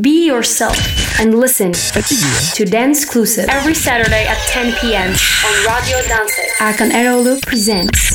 Be yourself and listen to Danceclusive every Saturday at 10 p.m. on Radio Dance. Erkan Eroğlu presents.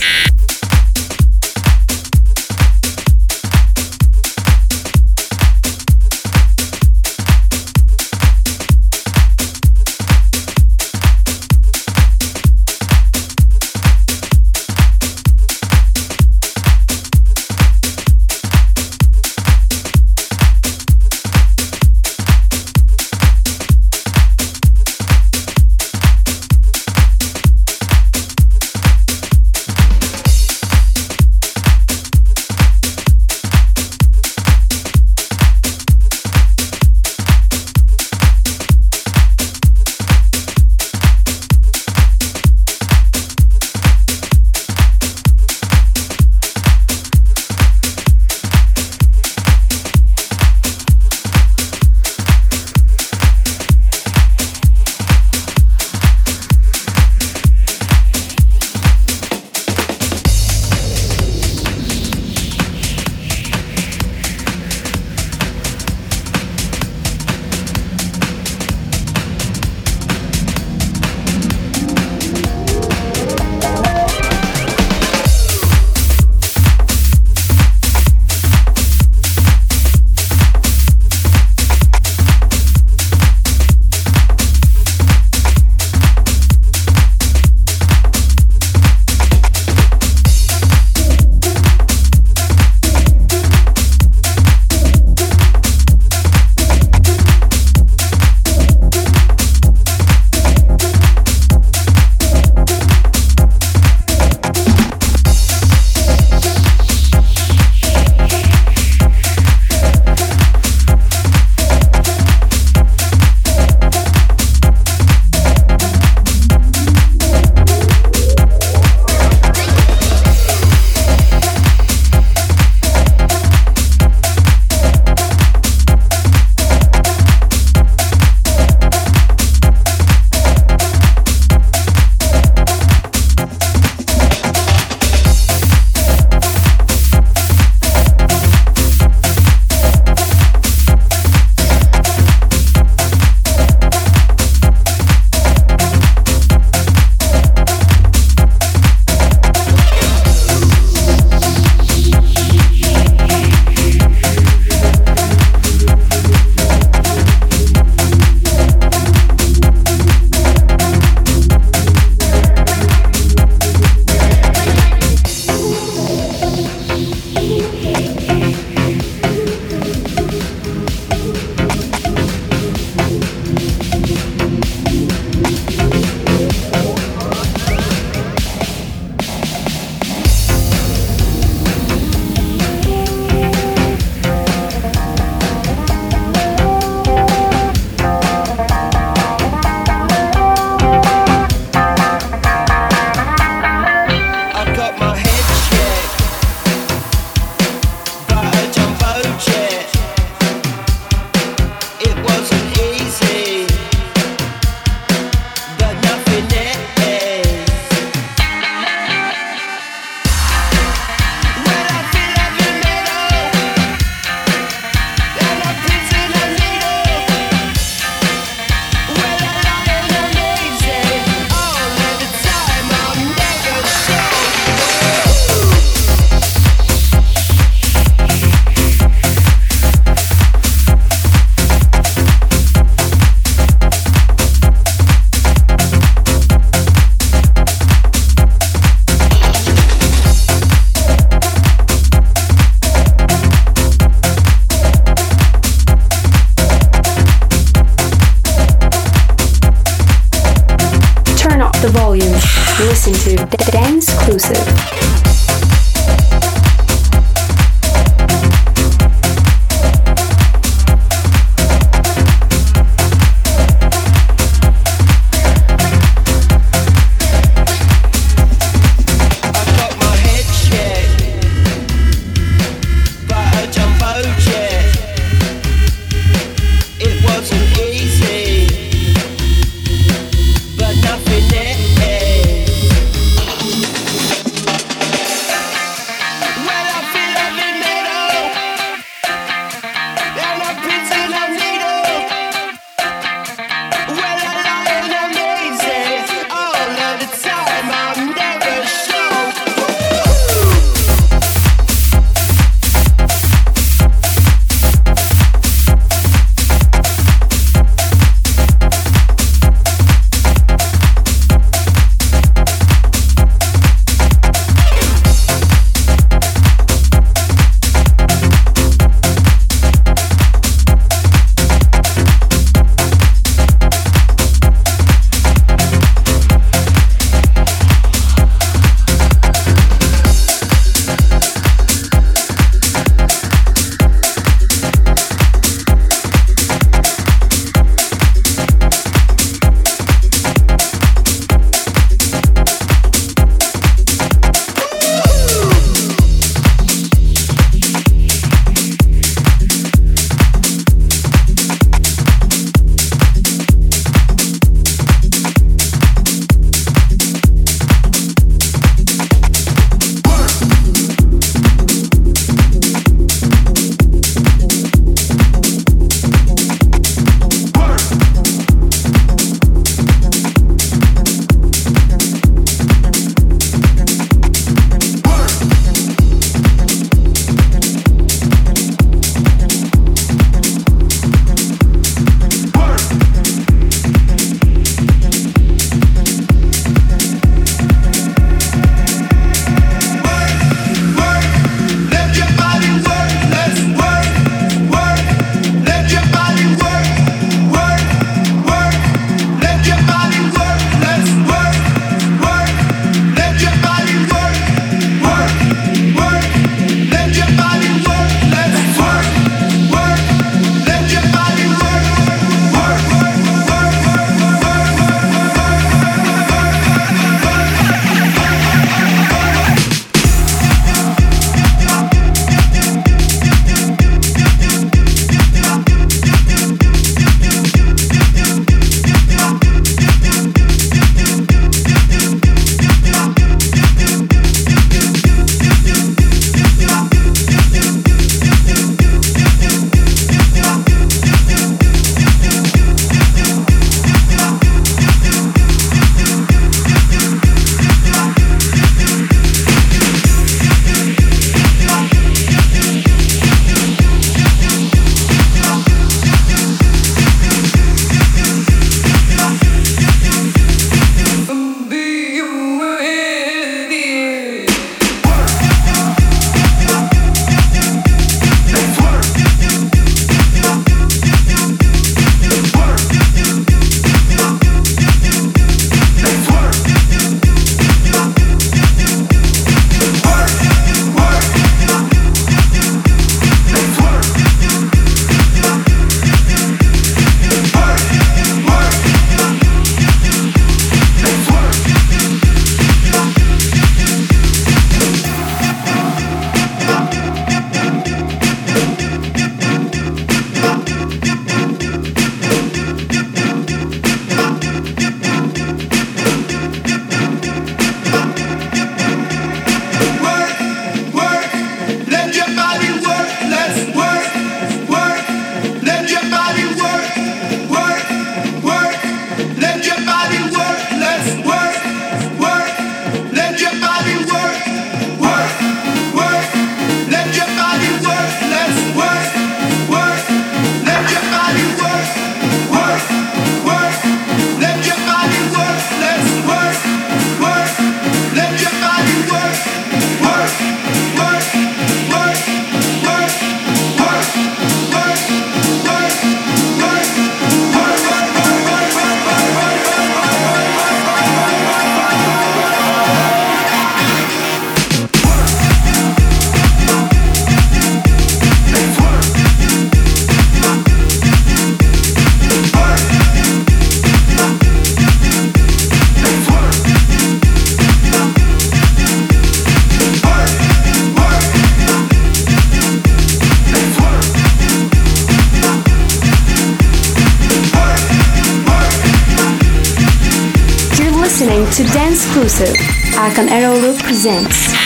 Exclusive. Erkan Eroğlu presents.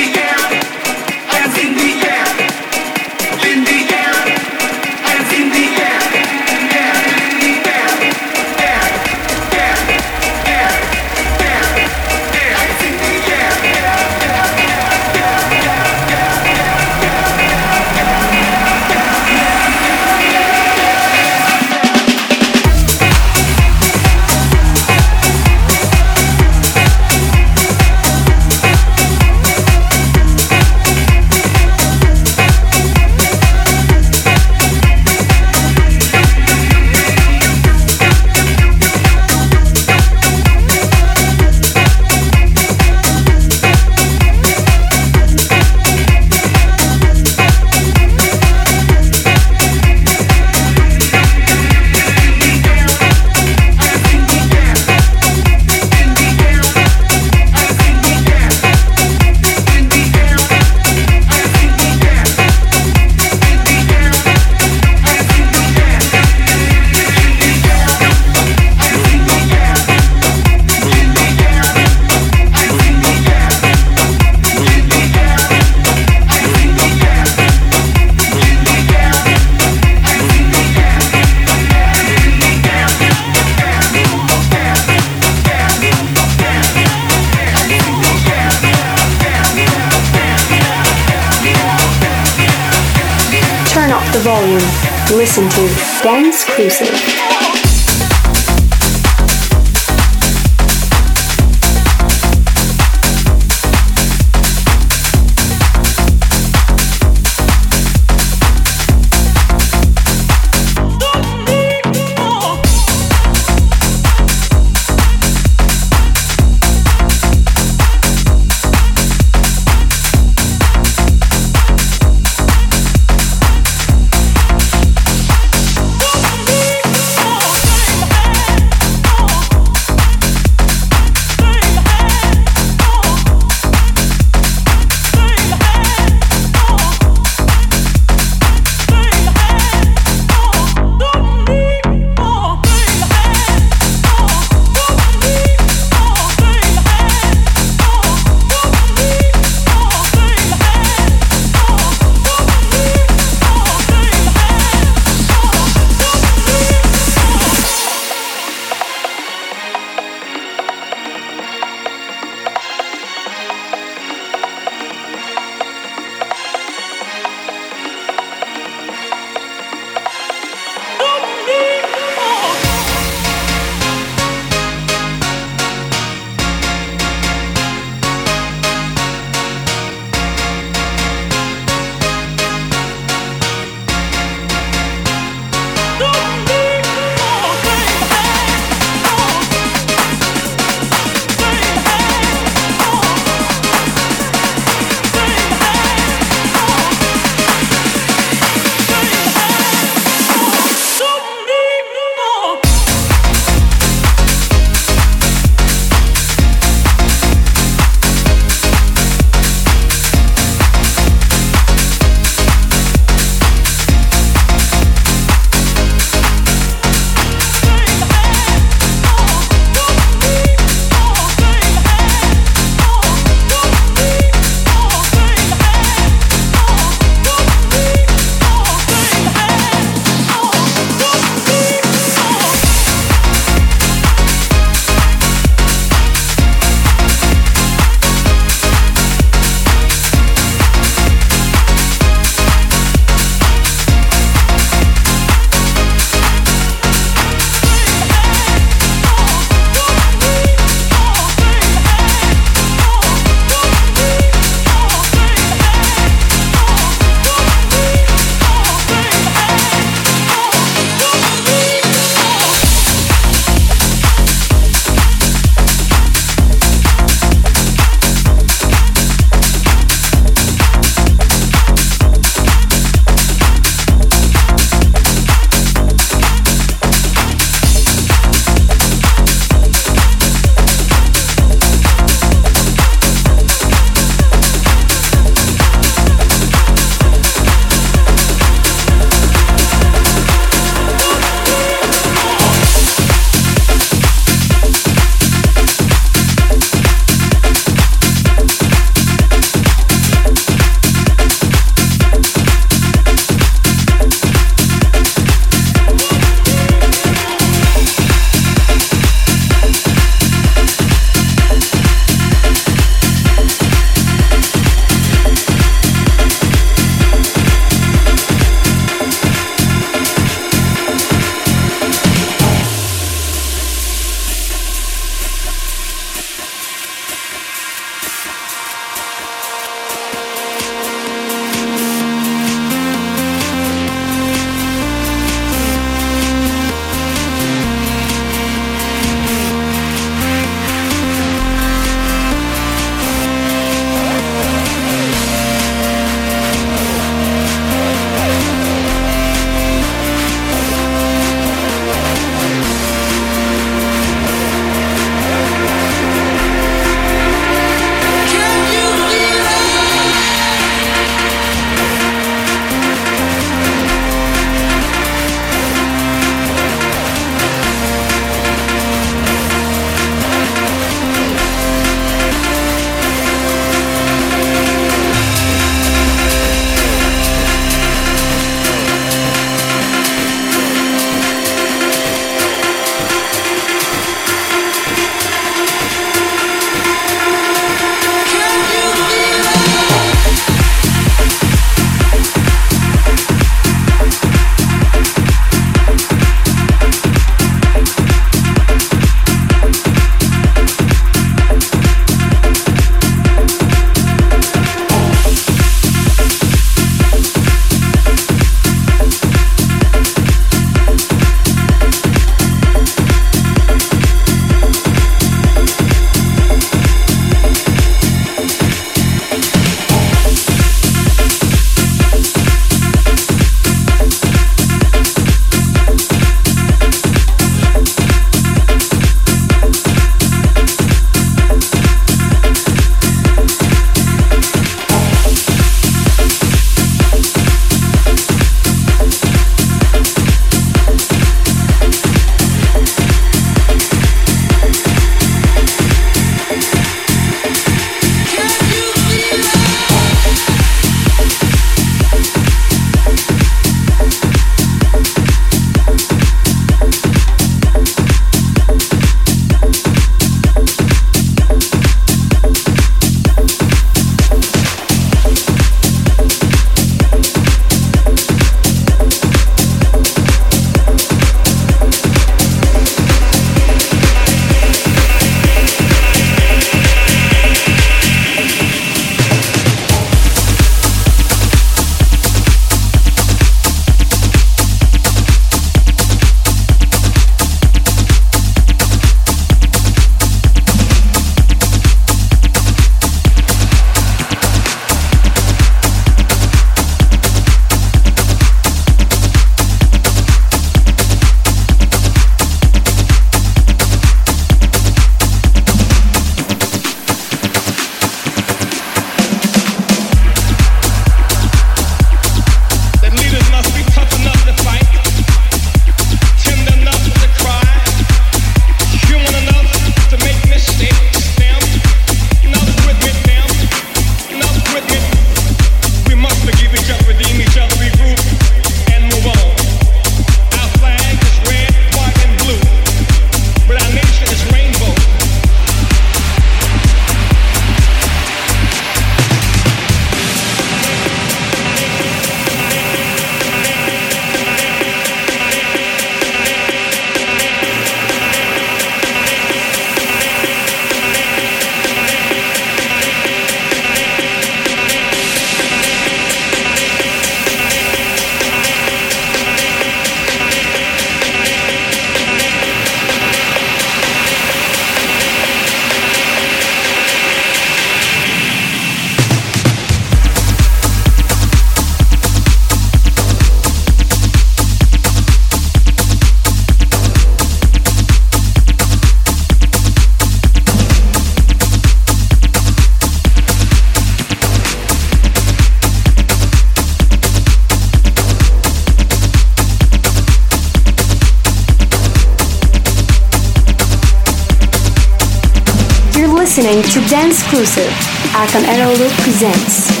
To Danceclusive. Erkan Eroğlu presents.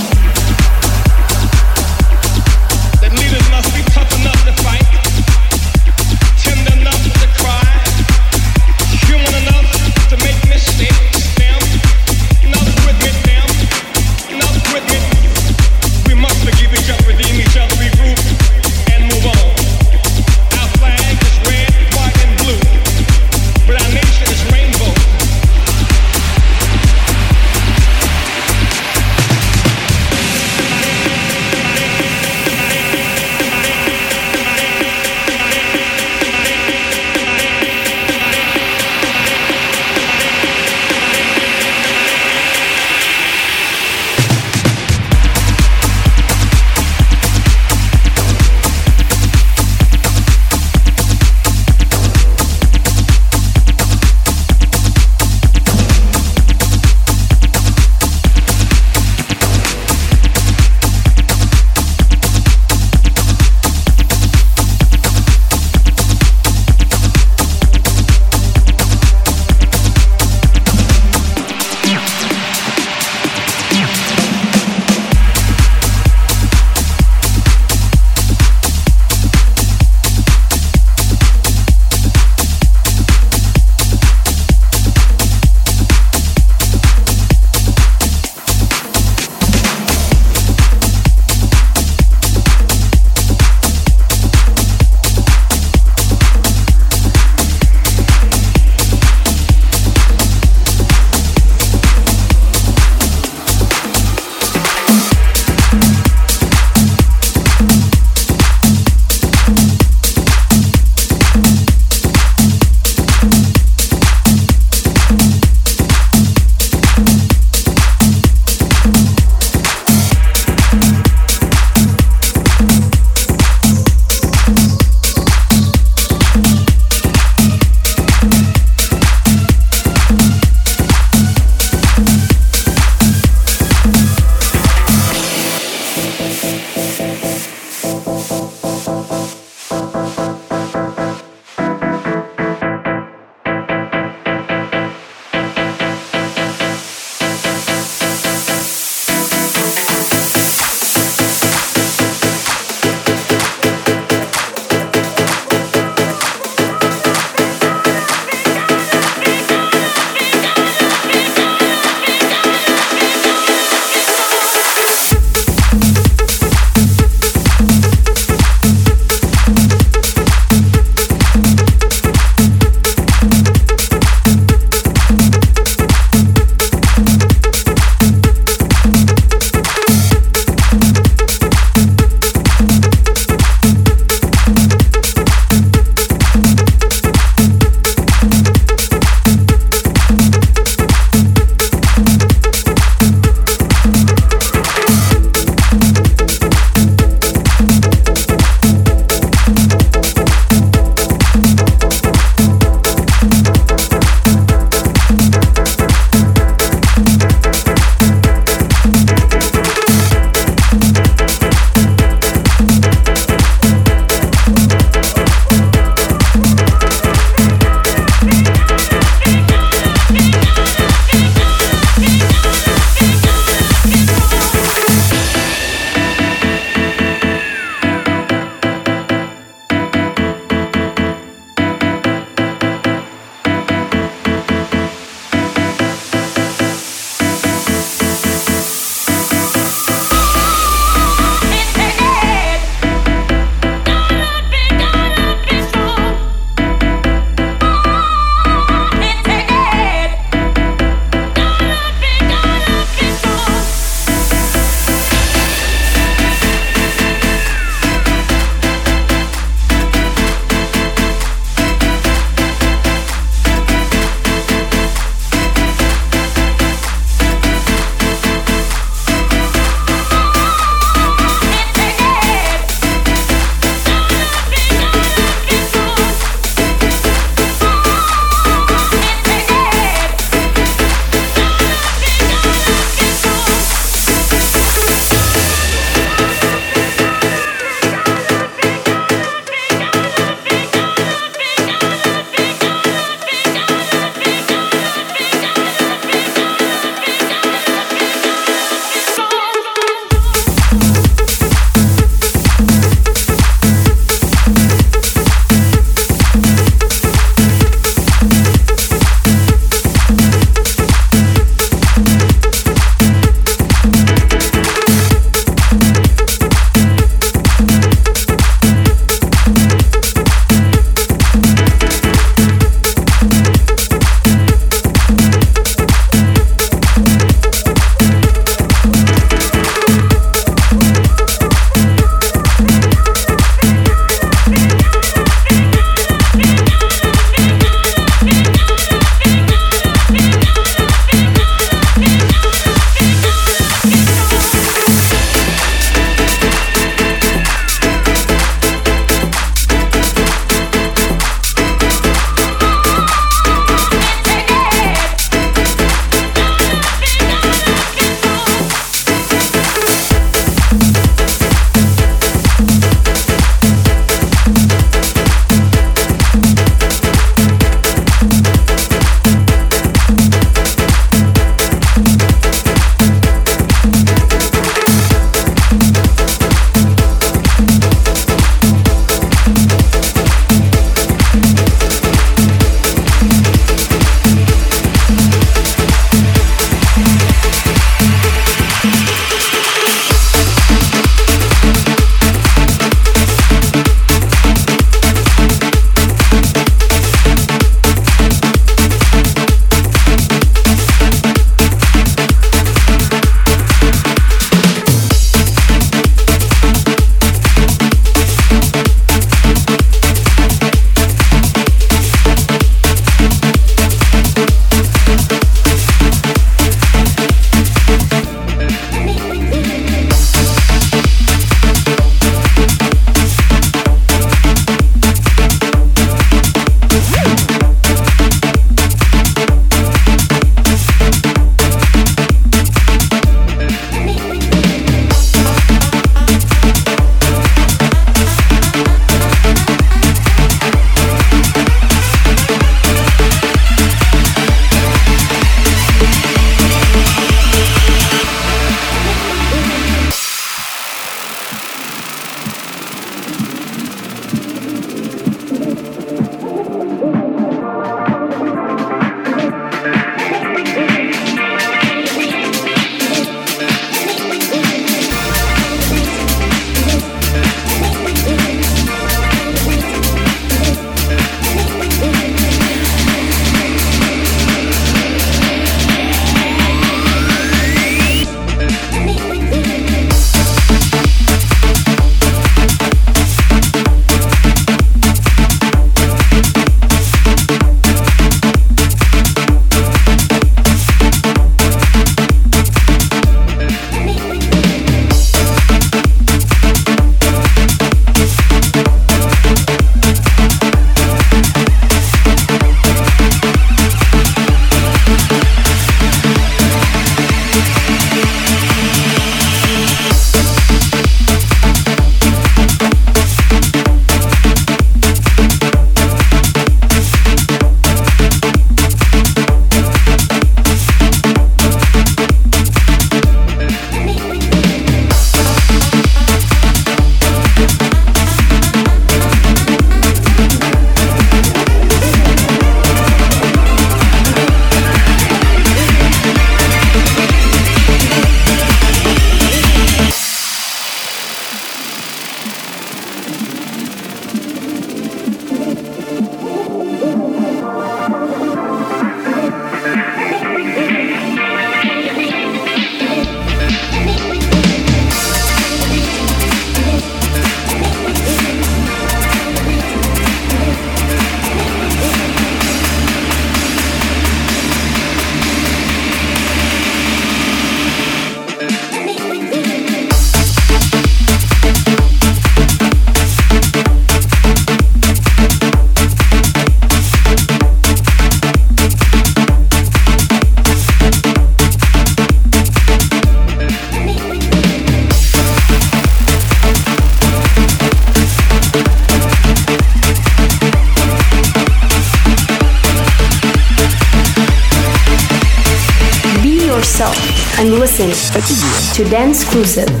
exclusive.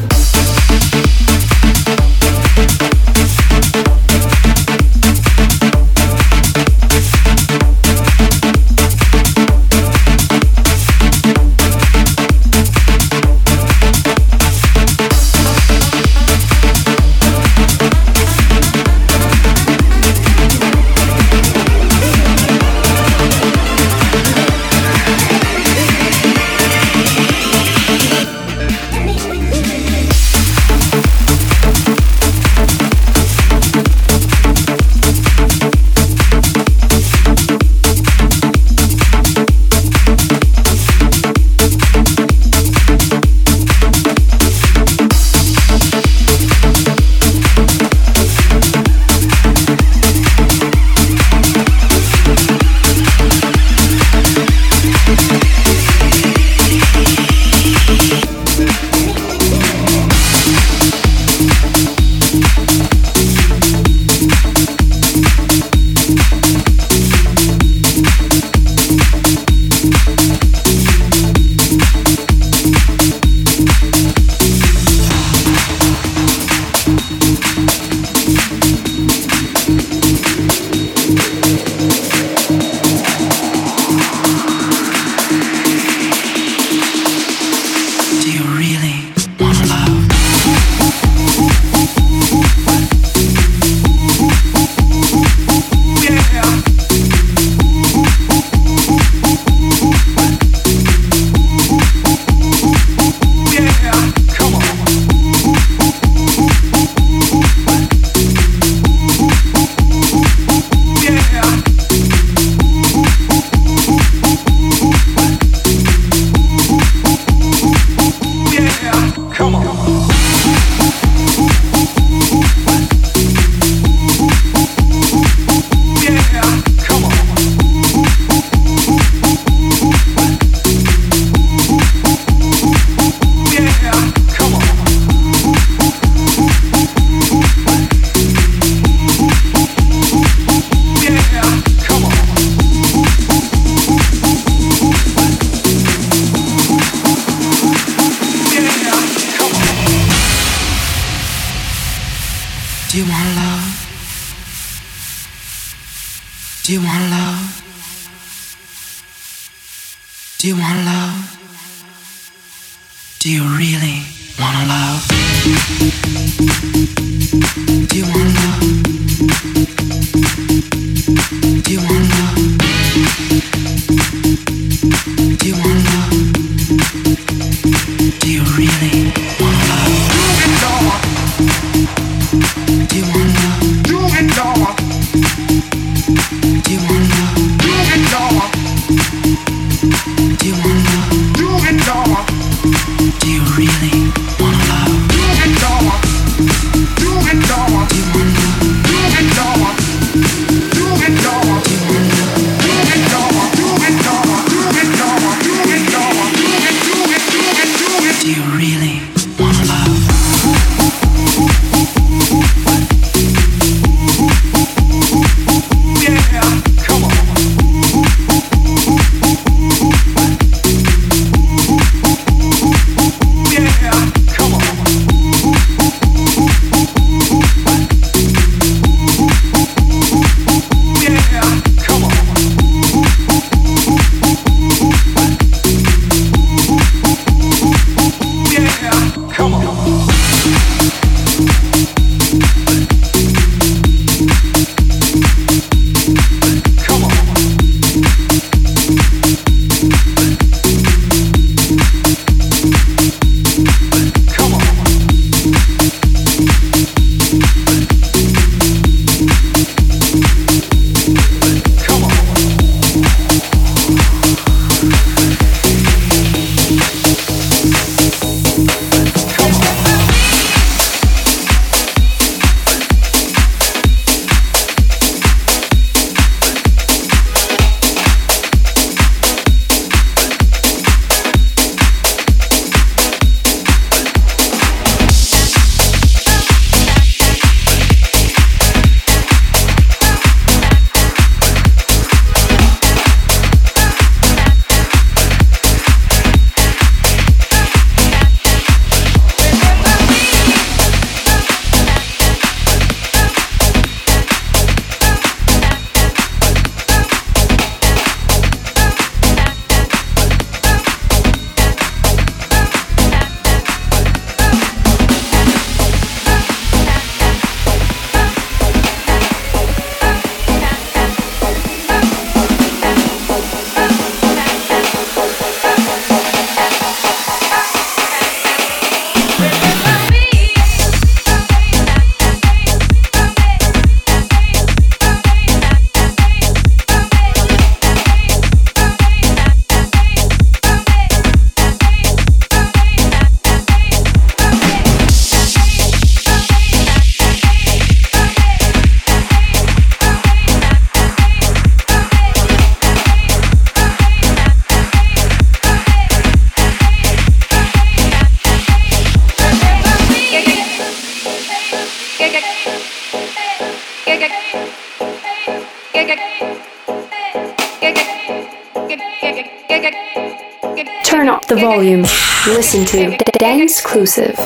Do you want love? Do you want love? Do you really? Turn up the volume. Listen to Danceclusive.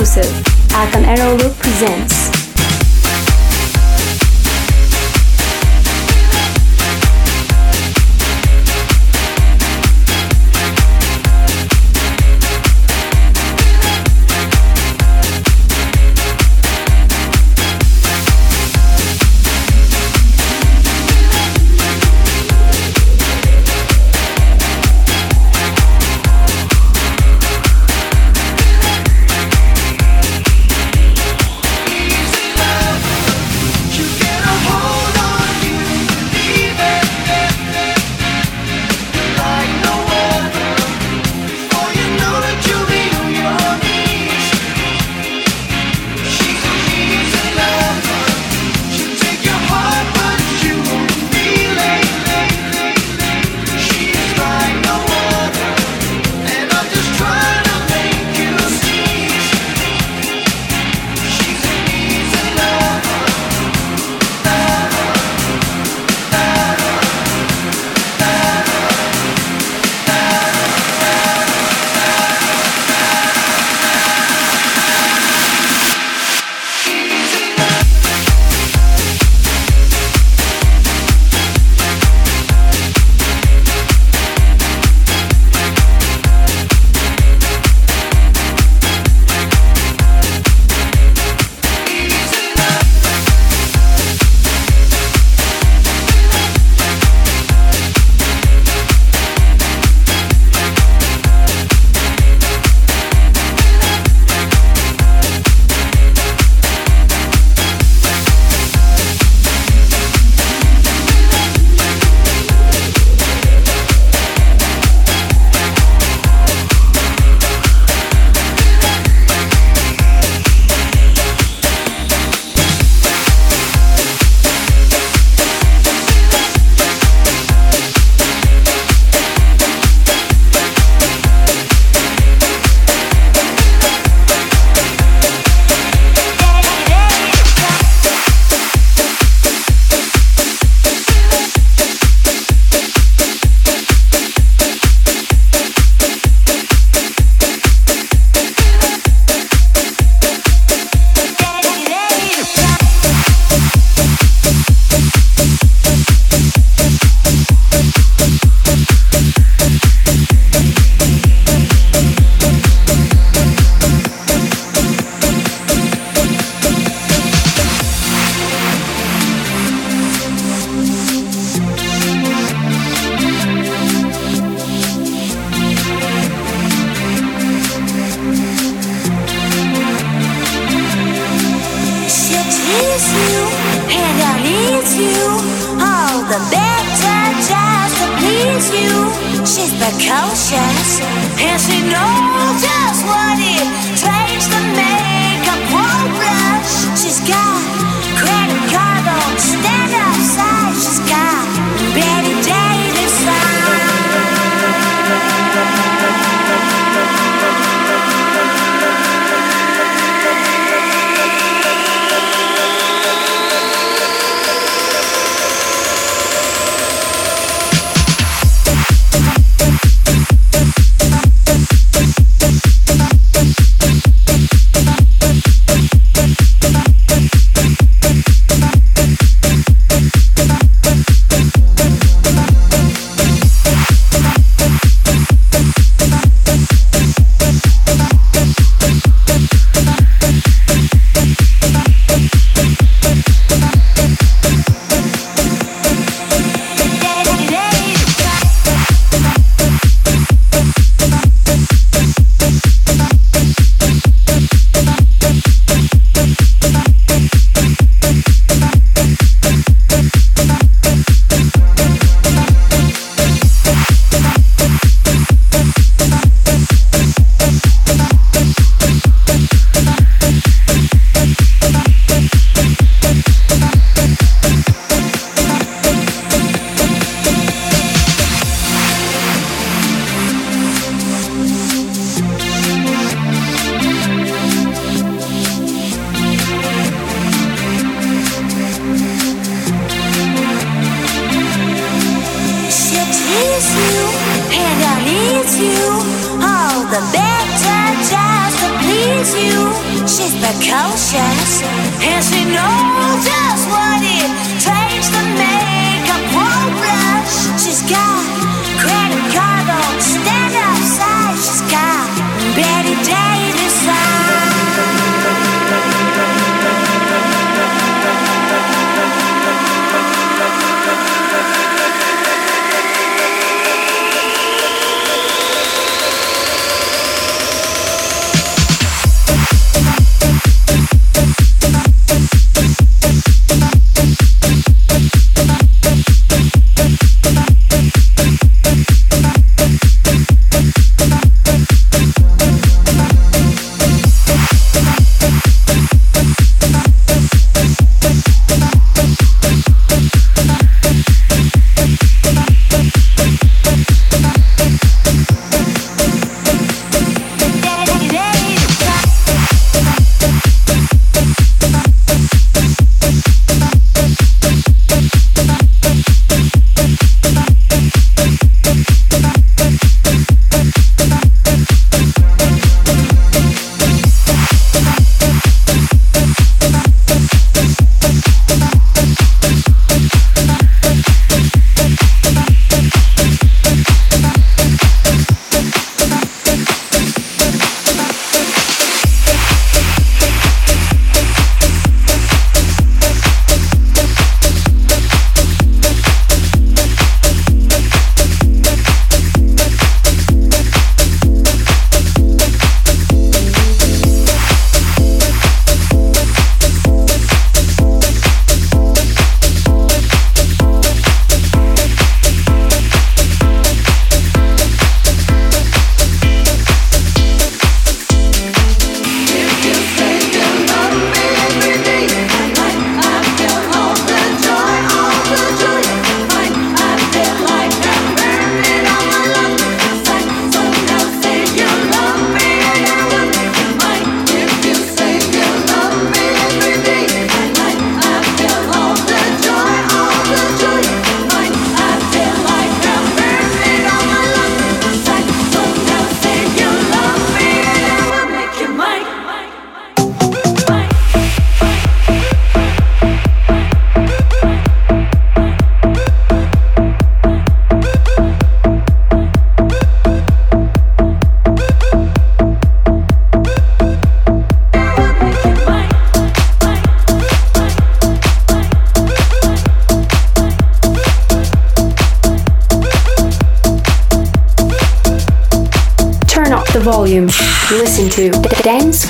Exclusive.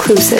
Volume.